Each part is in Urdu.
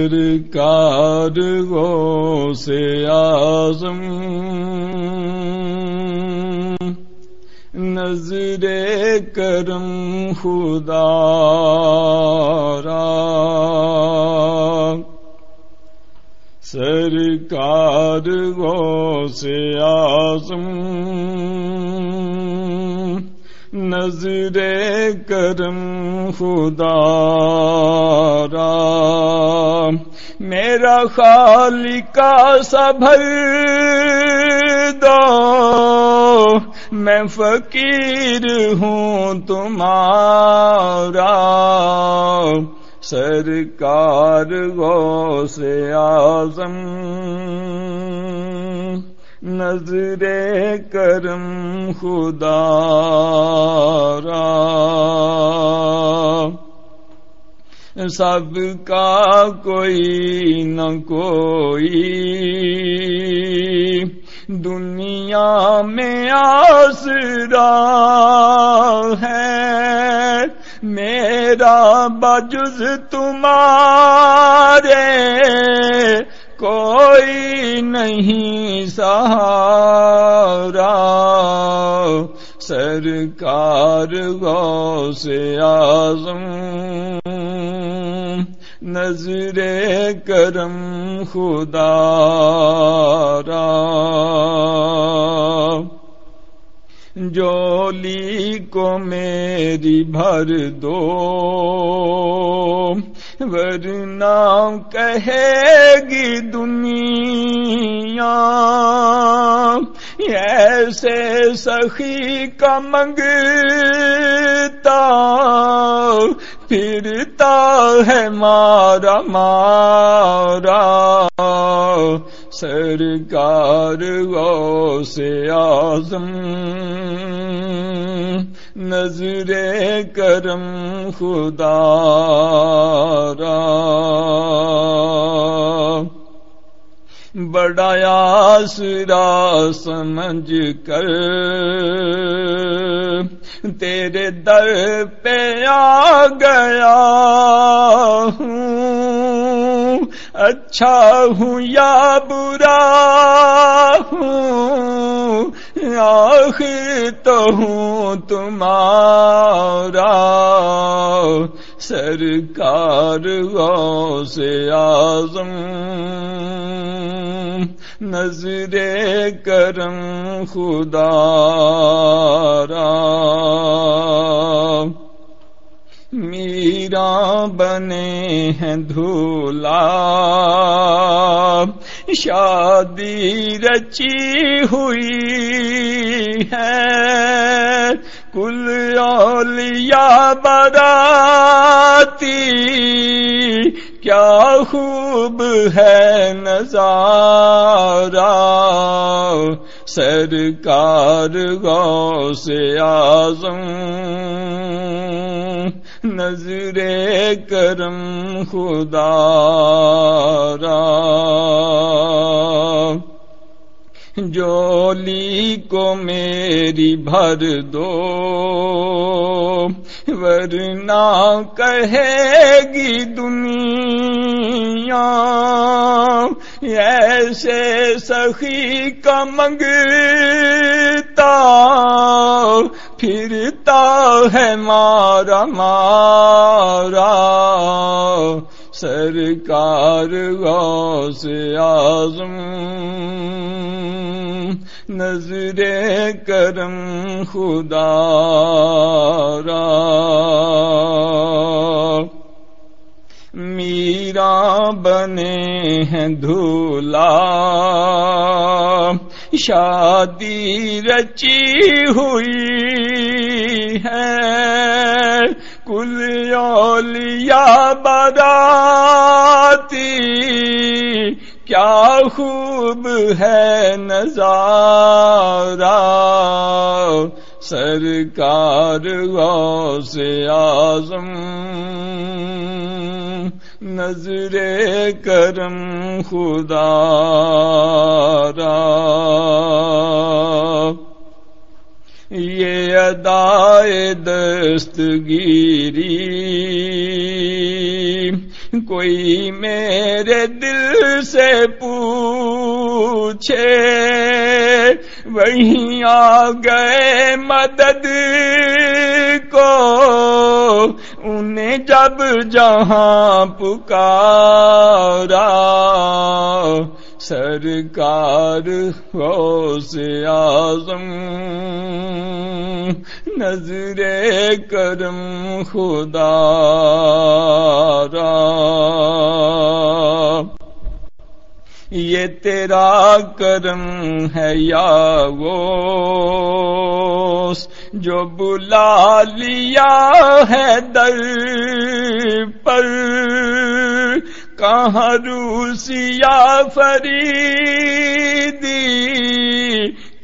سرکار گو سے آزم نظر کرم خدا را۔ سرکار گو سے آزم نظر کرم خدا را۔ میرا خالی کا سبھر دو۔ میں فقیر ہوں تمہارا۔ سرکار گو سے آزم نظر کرم خدا را۔ سب کا کوئی نہ کوئی۔ دنیا میں آسرا ہے، میرا بجز تمہارے سرکار گو سے آزم نظر کرم خدا را۔ جولی کو میری بھر دو، ورنہ کہے گی دنیا ایسے سخی کا منگتا، پھرتا ہے مارا مارا۔ سرکار گو سے آزم نظر کرم خدا را۔ بڑا آسرا سمجھ کر۔ تیرے در پہ آ گیا ہوں اچھا ہوں یا برا ہوں۔ آخر تو ہوں تمہارا۔ سرکار گو سے آزم نظر کرم خدا را۔ میرا بنے ہیں دھولا۔ شادی رچی ہوئی ہے۔ کل اولیاء براتی کیا خوب ہے نظارہ۔ سرکار گو سے آزم نظر کرم خدا را۔ جولی کو میری بھر دو، ورنہ کہے گی دنیا، ایسے سخی کا منگتا پھرتا ہے مارا مارا۔ سرکار گو سے آزم نظر کرم خدا را۔ میرا بنے ہیں دھولا۔ شادی رچی ہوئی خوب ہے نظارہ سرکار گو سے آزم نظر کرم خدا را۔ یہ ادائے دستگیری۔ کوئی میرے سے پوچھے، وہیں آ گئے مدد کو۔ انہیں جب جہاں پکارا، سرکار ہو سے آزم نظر کرم خدا۔ یہ تیرا کرم ہے یا وہ جو بلا لیا ہے در پر۔ کہاں روسیا فریدی،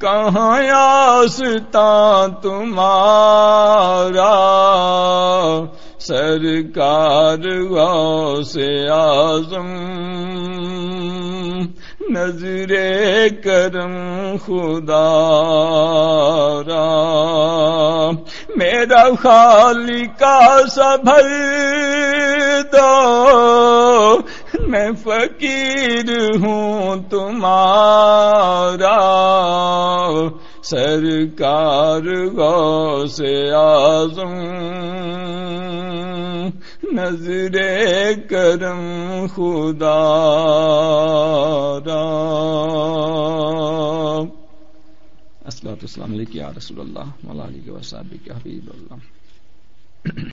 کہاں آستا تمہارا۔ سرکار سے آزم نظر کرم خدا را۔ میرا خالی کا سبھر دو۔ میں فقیر ہوں تمہارا۔ سرکار گو سے آزم نظر کرم خدا السلام علیکم یا رسول اللہ مولا علی کے کے حبیب اللہ.